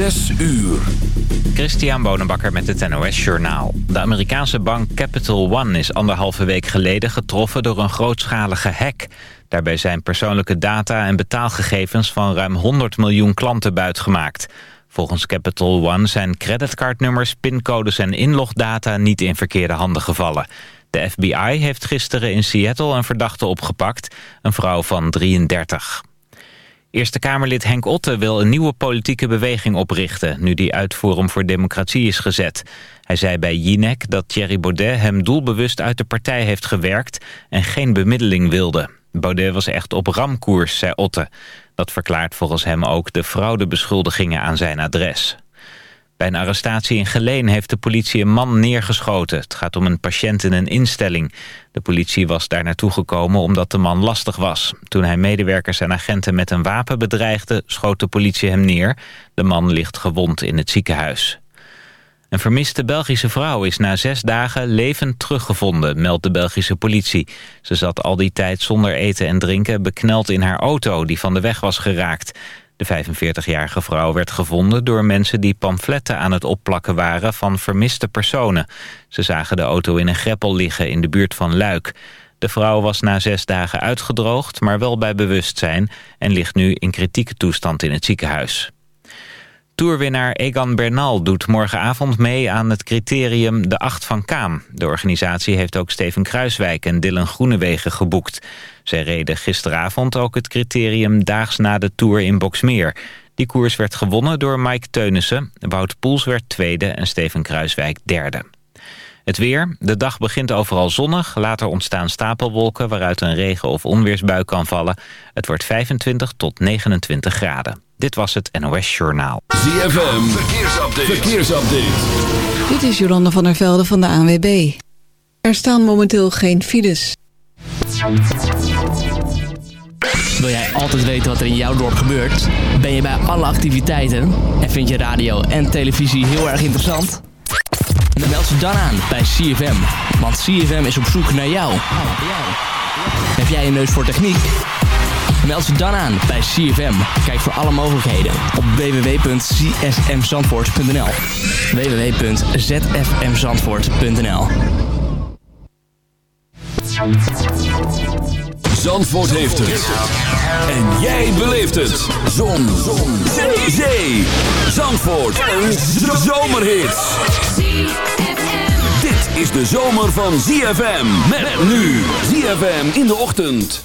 Zes uur. Christian Bonenbakker met het NOS Journaal. De Amerikaanse bank Capital One is anderhalve week geleden getroffen door een grootschalige hack. Daarbij zijn persoonlijke data en betaalgegevens van ruim 100 miljoen klanten buitgemaakt. Volgens Capital One zijn creditcardnummers, pincodes en inlogdata niet in verkeerde handen gevallen. De FBI heeft gisteren in Seattle een verdachte opgepakt, een vrouw van 33. Eerste Kamerlid Henk Otte wil een nieuwe politieke beweging oprichten... nu die uit Forum voor Democratie is gezet. Hij zei bij Jinek dat Thierry Baudet hem doelbewust uit de partij heeft gewerkt... en geen bemiddeling wilde. Baudet was echt op ramkoers, zei Otte. Dat verklaart volgens hem ook de fraudebeschuldigingen aan zijn adres. Bij een arrestatie in Geleen heeft de politie een man neergeschoten. Het gaat om een patiënt in een instelling. De politie was daar naartoe gekomen omdat de man lastig was. Toen hij medewerkers en agenten met een wapen bedreigde... schoot de politie hem neer. De man ligt gewond in het ziekenhuis. Een vermiste Belgische vrouw is na zes dagen levend teruggevonden, meldt de Belgische politie. Ze zat al die tijd zonder eten en drinken bekneld in haar auto die van de weg was geraakt. De 45-jarige vrouw werd gevonden door mensen die pamfletten aan het opplakken waren van vermiste personen. Ze zagen de auto in een greppel liggen in de buurt van Luik. De vrouw was na zes dagen uitgedroogd, maar wel bij bewustzijn... en ligt nu in kritieke toestand in het ziekenhuis. Tourwinnaar Egan Bernal doet morgenavond mee aan het criterium De Acht van Kaam. De organisatie heeft ook Steven Kruiswijk en Dylan Groenewegen geboekt. Zij reden gisteravond ook het criterium daags na de Tour in Boksmeer. Die koers werd gewonnen door Mike Teunissen. Wout Poels werd tweede en Steven Kruiswijk derde. Het weer. De dag begint overal zonnig. Later ontstaan stapelwolken waaruit een regen- of onweersbui kan vallen. Het wordt 25 tot 29 graden. Dit was het NOS Journaal. ZFM. Verkeersupdate. Verkeersupdate. Dit is Jolanda van der Velde van de ANWB. Er staan momenteel geen files. Wil jij altijd weten wat er in jouw dorp gebeurt? Ben je bij alle activiteiten? En vind je radio en televisie heel erg interessant? Dan meld je dan aan bij CFM. Want CFM is op zoek naar jou. Heb jij een neus voor techniek? Meld je dan aan bij CFM. Kijk voor alle mogelijkheden op www.csmzandvoort.nl www.zfmzandvoort.nl Zandvoort heeft het. En jij beleeft het. Zon. Zon. Zee. Zee. Zandvoort. Een zomerhit. Dit is de zomer van ZFM. Met nu. ZFM in de ochtend.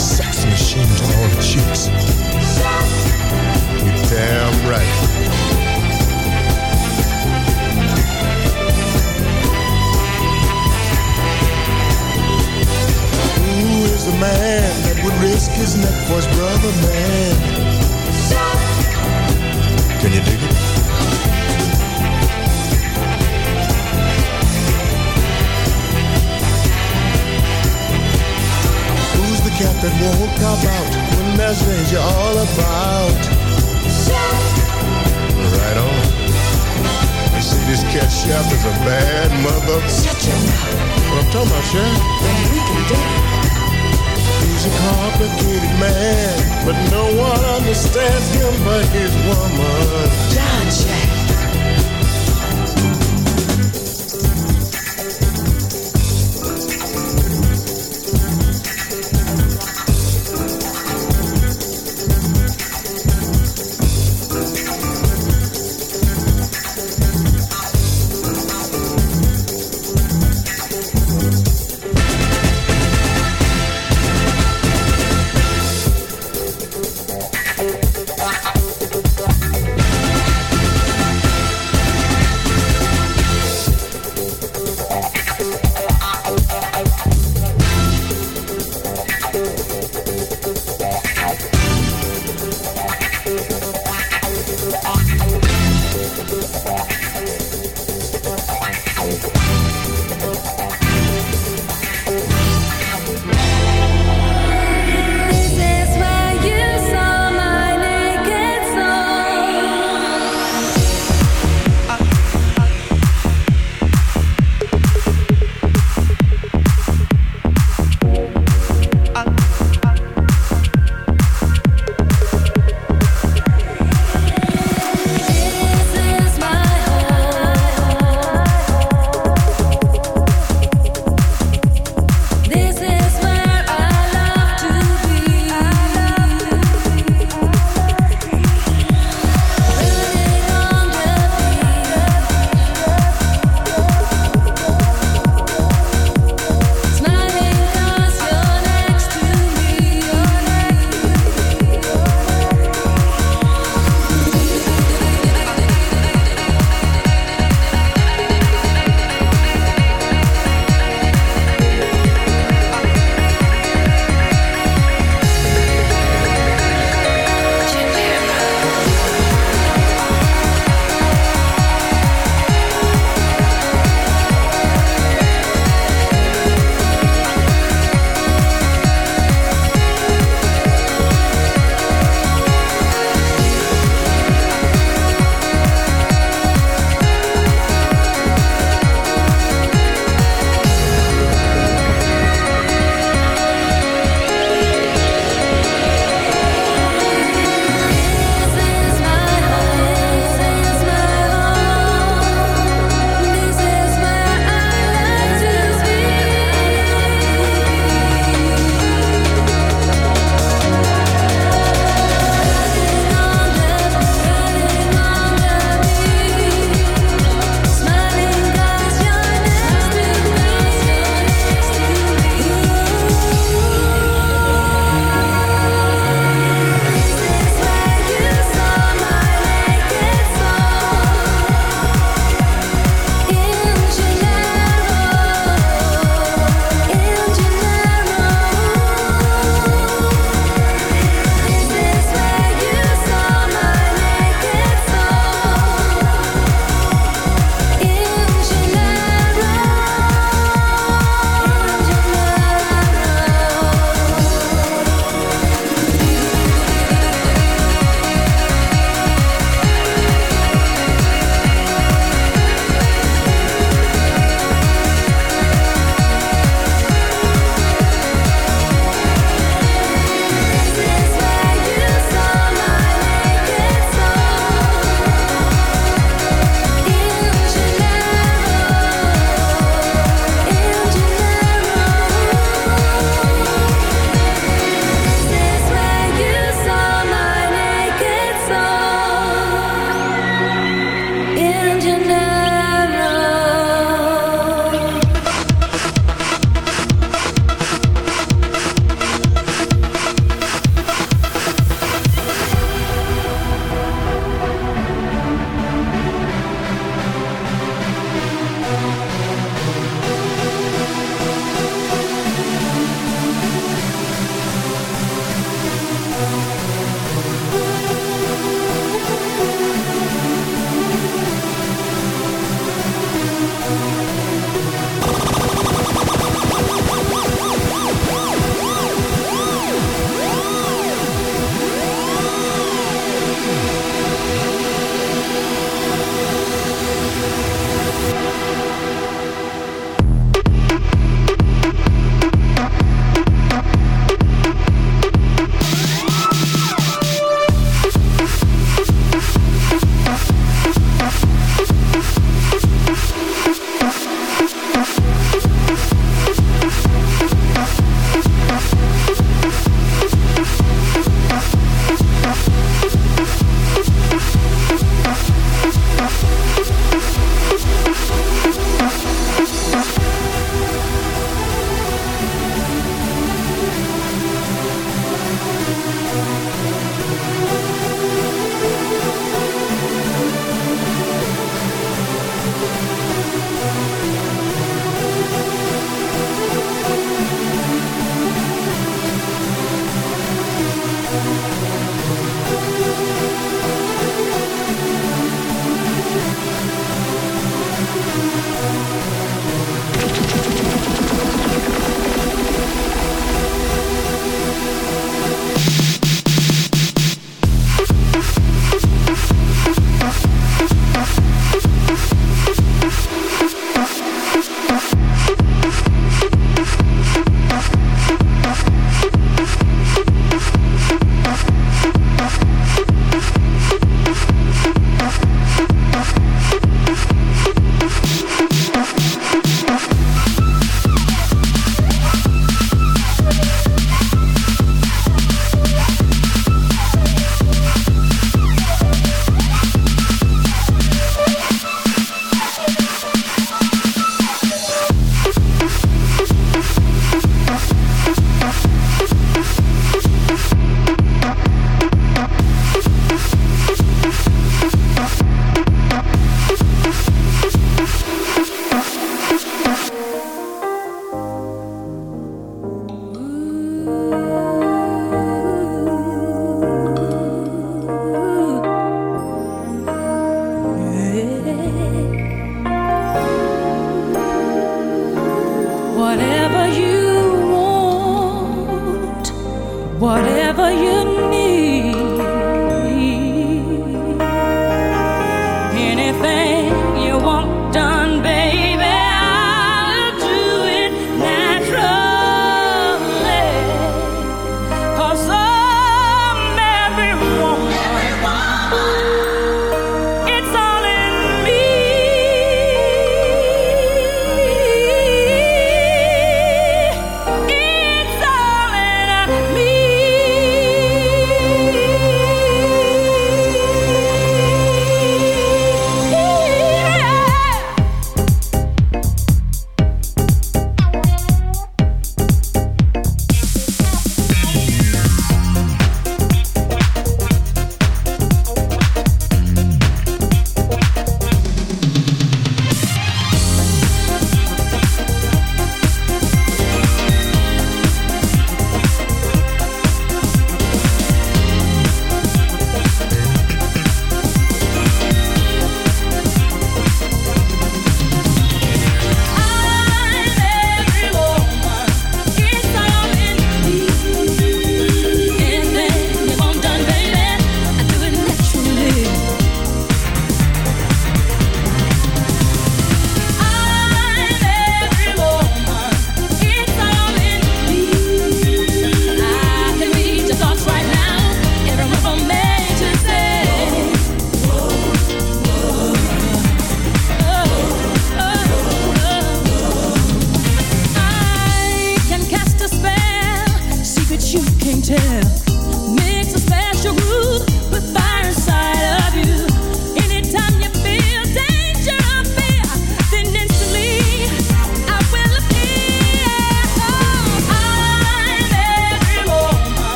sex machine to all the chicks. You damn right. Who is the man that would risk his neck for his brother? Is a bad mother. Shut your mouth. What I'm talking about, chef? Then we can do it. He's a complicated man, but no one understands him but his woman.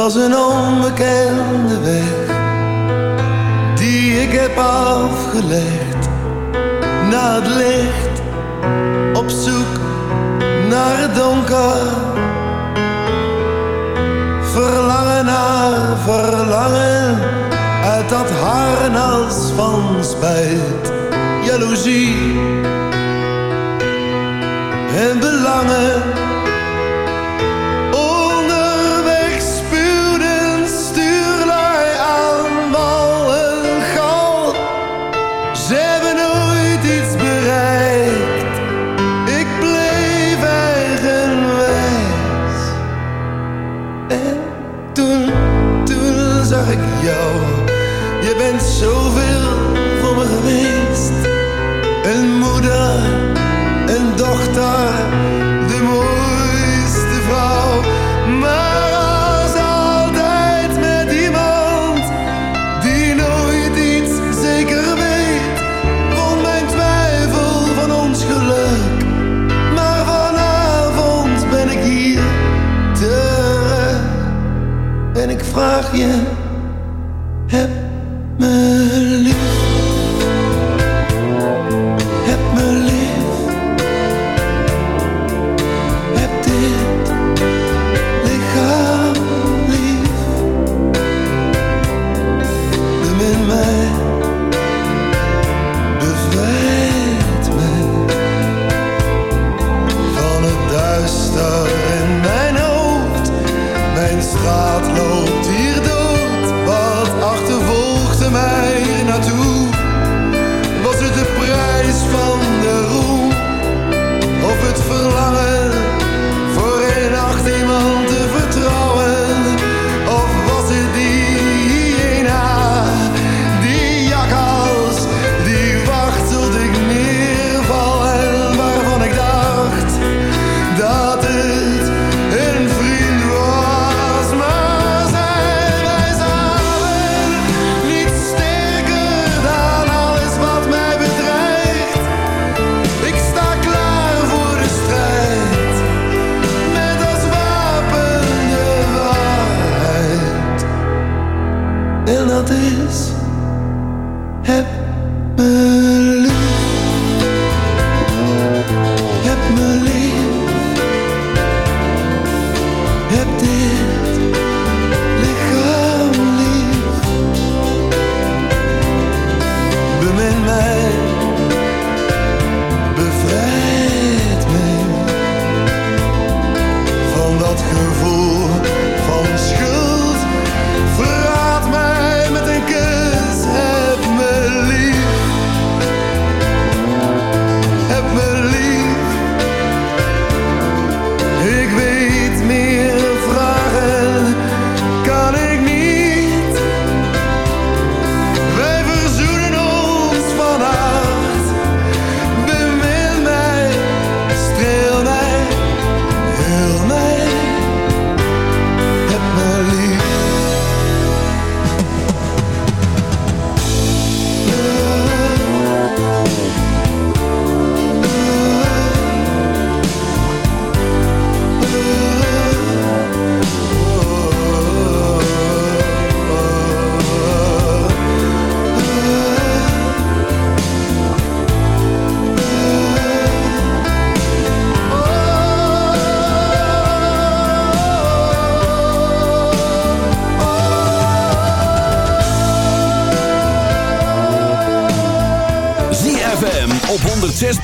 Was een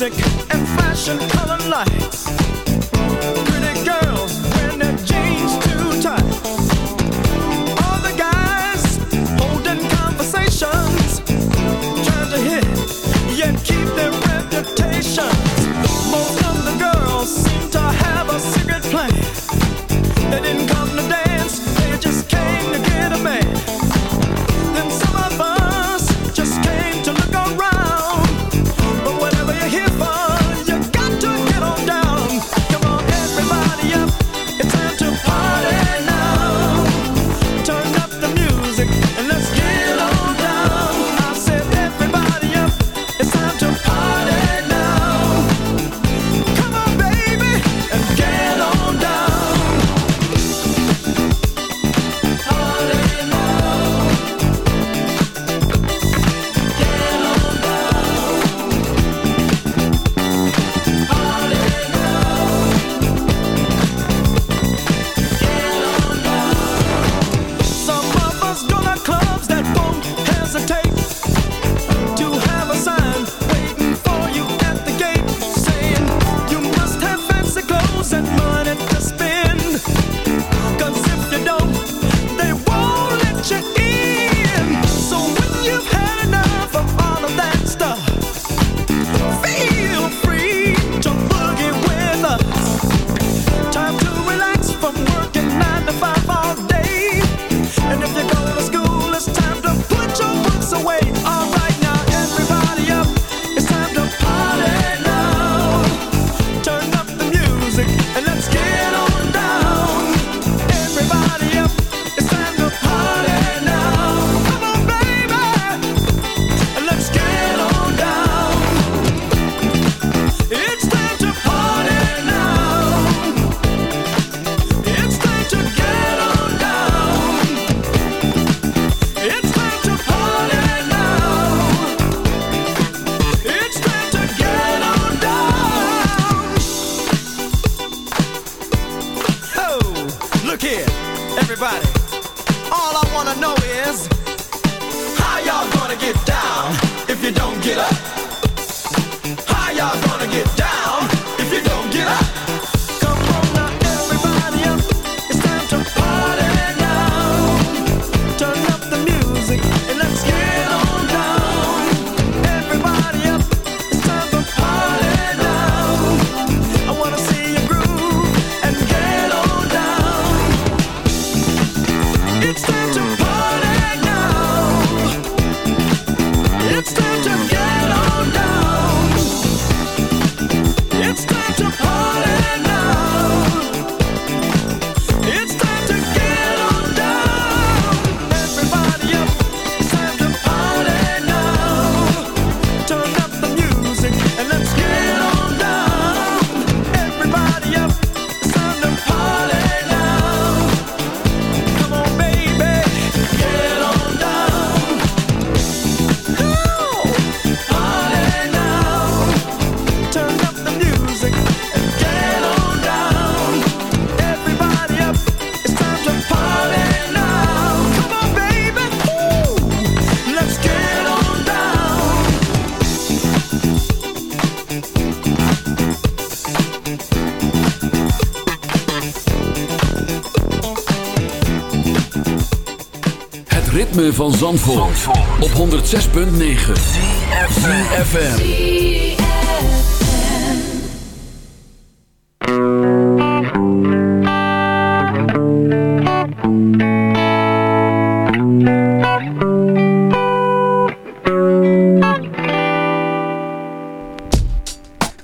music and fashion color lights. Pretty girls wearing their jeans too tight. All the guys holding conversations, trying to hit yet keep their reputations. Most of the girls seem to have a secret plan. They didn't come today. ritme van Zandvoort, op 106.9 ZFM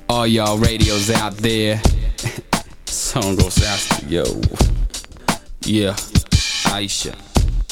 All y'all radios out there. Song goes out to yo Yeah, Aisha.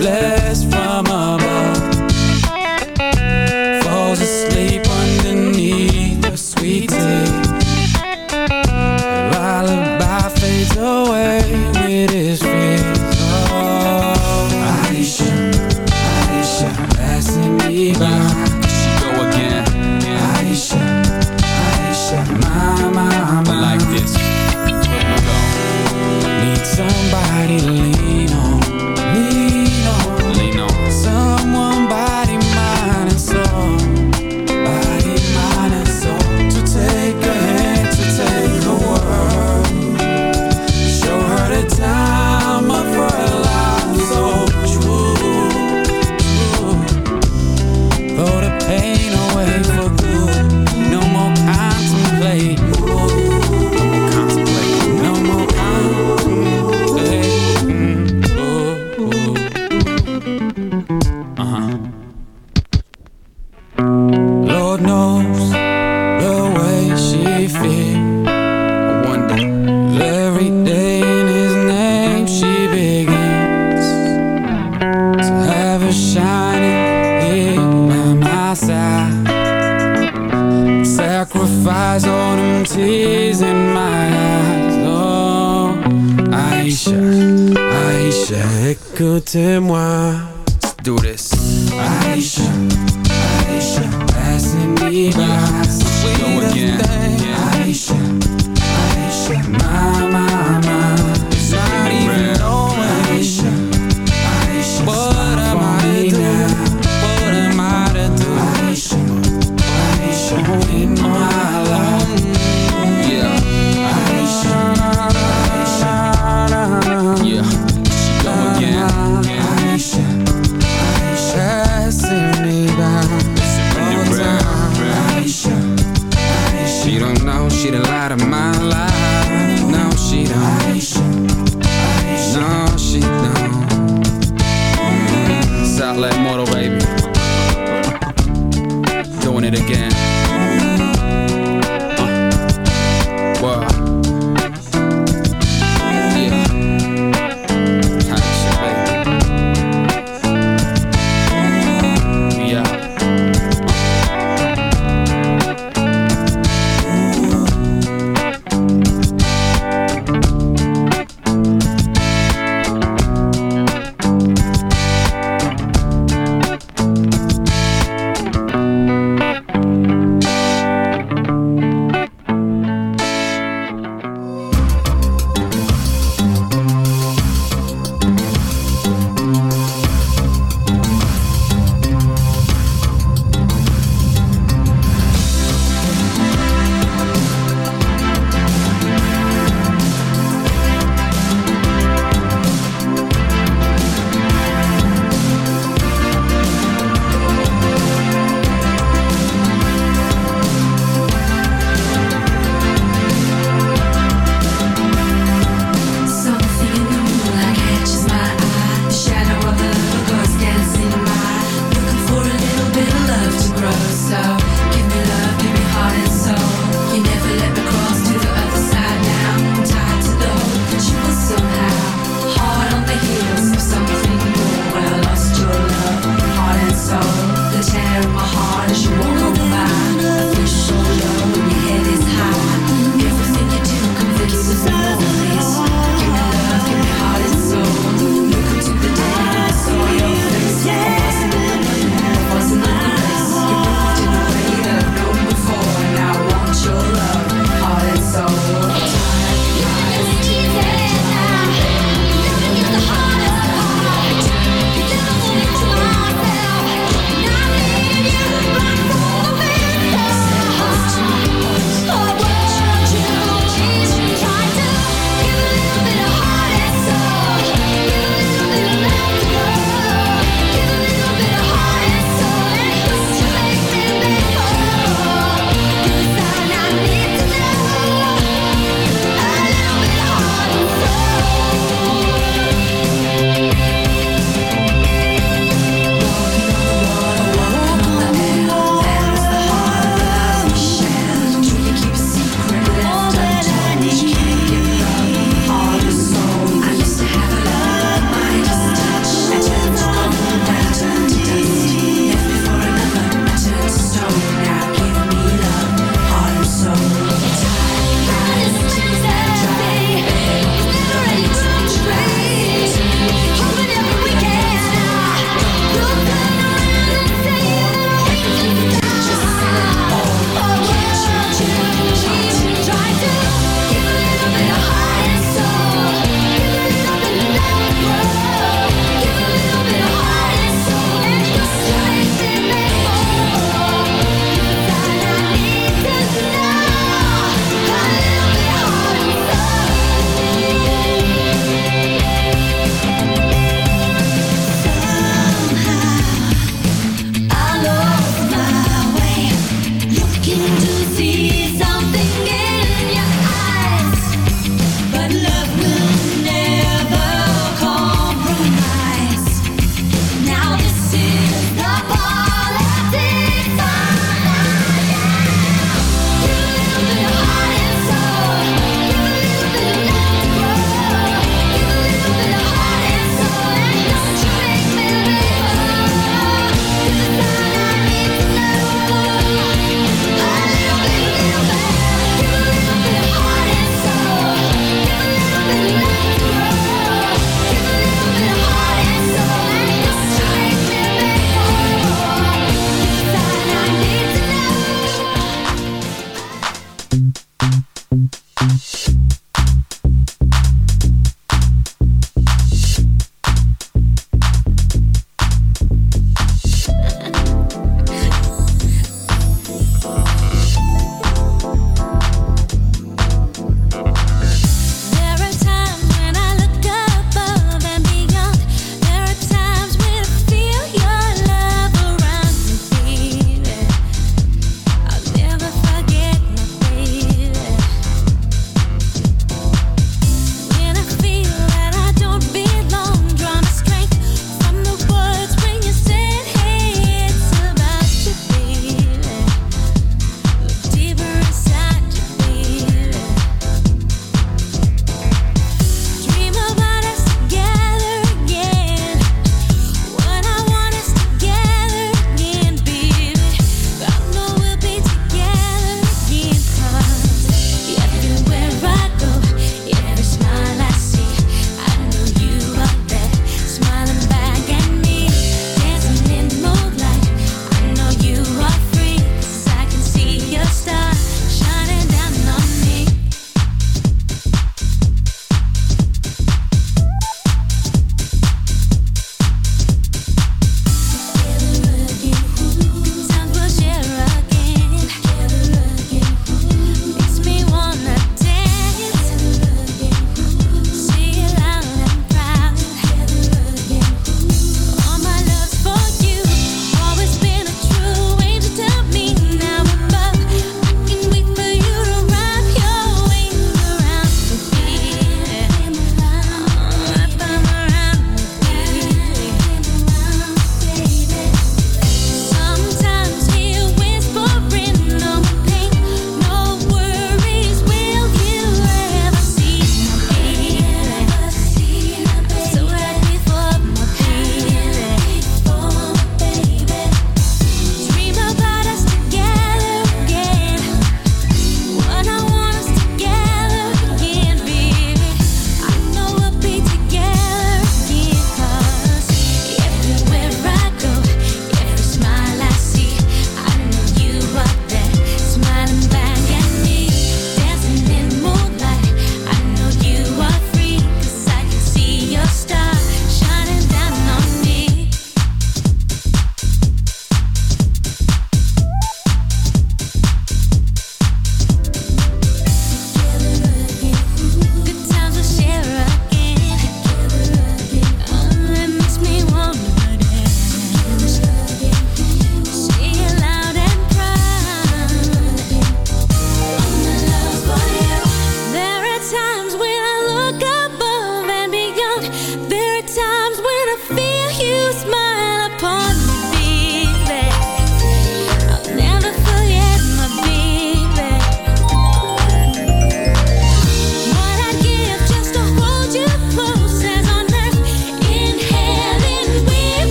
Let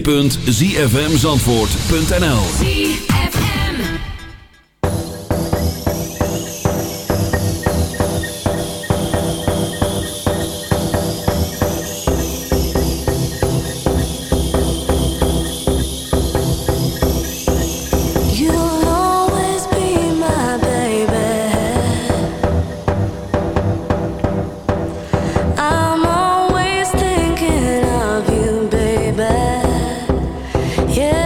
www.zfmzandvoort.nl Yeah.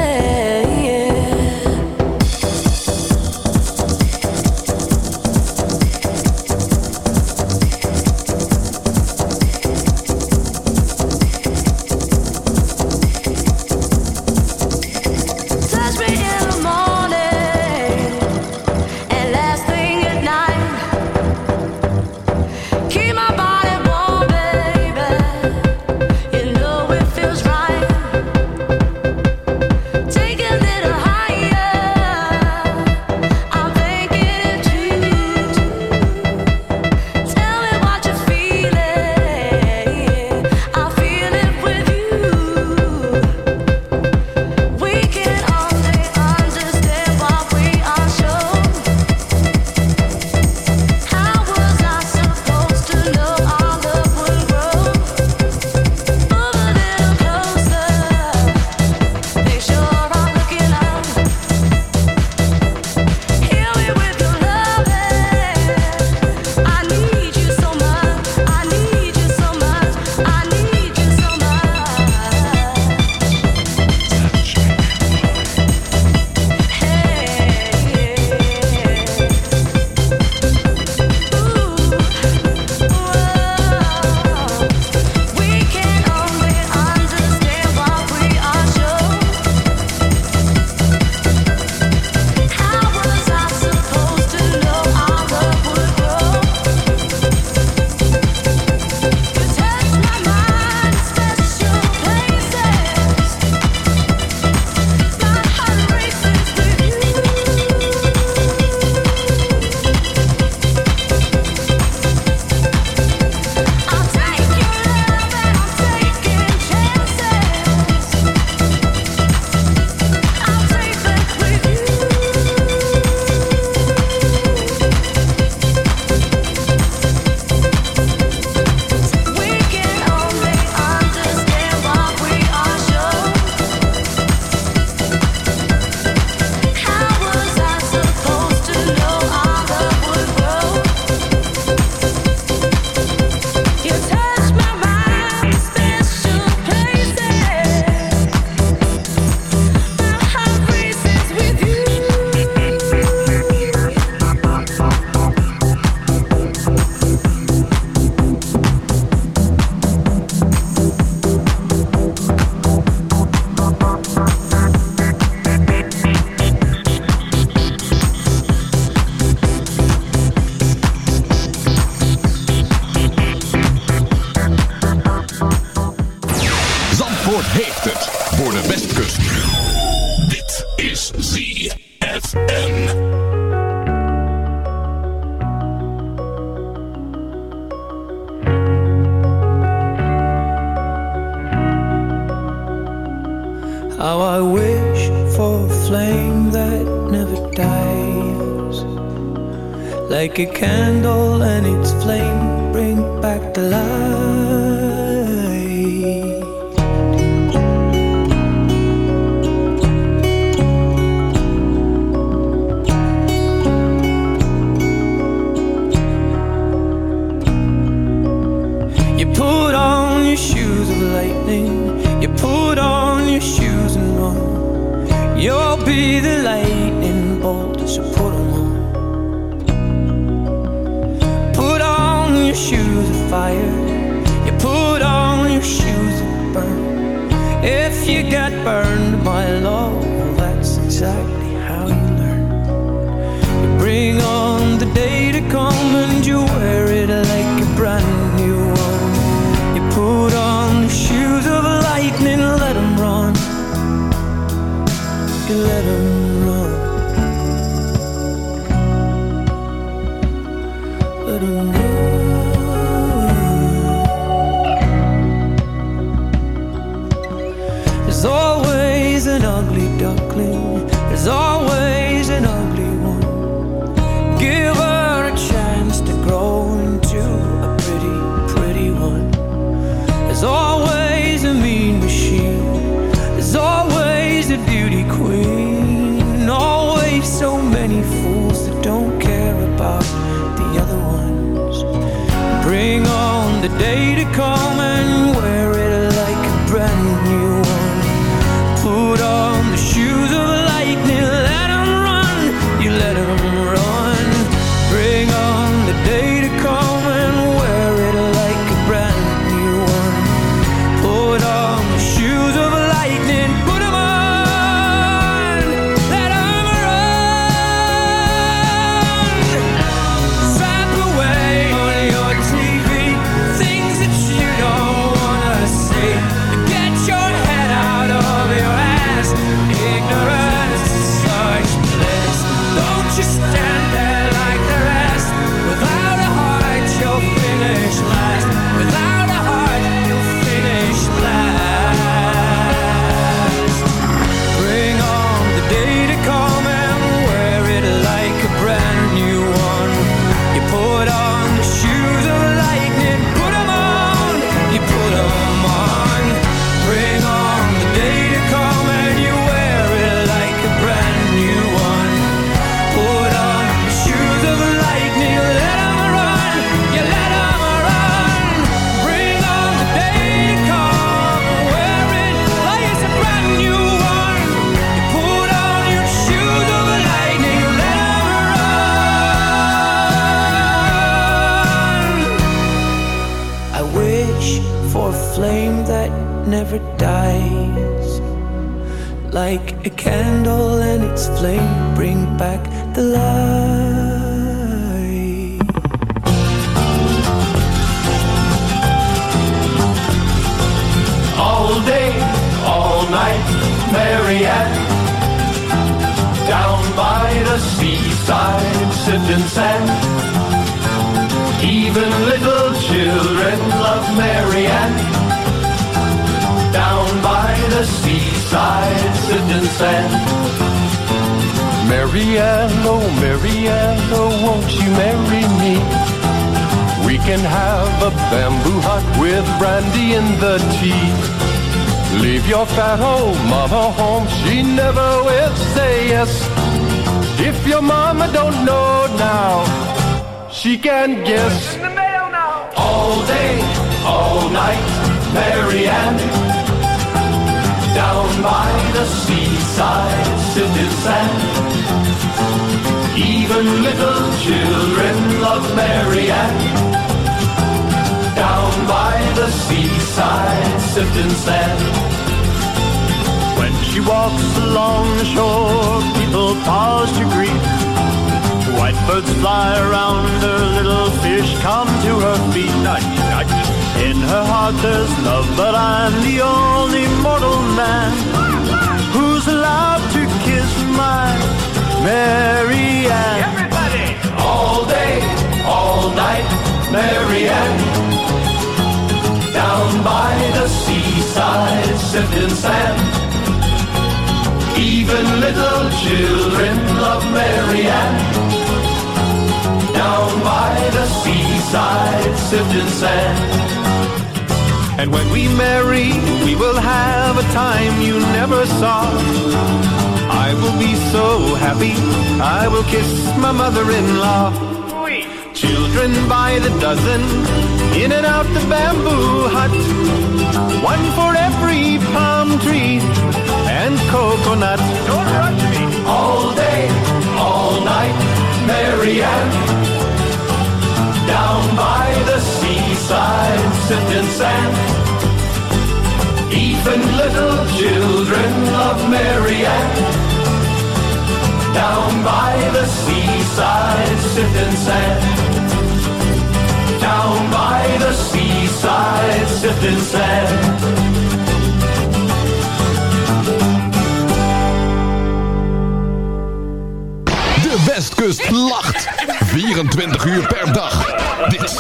like a candle and its flame bring back the light. You put on your shoes of lightning, you put on your shoes and run. You'll be the lightning bolt, to put on you got burned. Seaside, sand. Even little children love Marianne. Down by the seaside, sipping sand. When she walks along the shore, people pause to greet. White birds fly around her, little fish come to her feet. Nudge, nudge. In her heart there's love, but I'm the only mortal man my Mary Ann. Everybody! All day, all night, Marianne. Down by the seaside, sipping sand. Even little children love Marianne. Down by the seaside, sipping sand. And when we marry, we will have a time you never saw. I will be so happy, I will kiss my mother-in-law. Children by the dozen, in and out the bamboo hut. One for every palm tree and coconut. Don't rush me. All day, all night, Marianne. Down by the seaside, sipping sand. Even little children love Marianne. Down by the seaside, sipping sand. Down by the seaside, sipping sand. De Westkust lacht. 24 uur per dag. Dit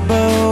bow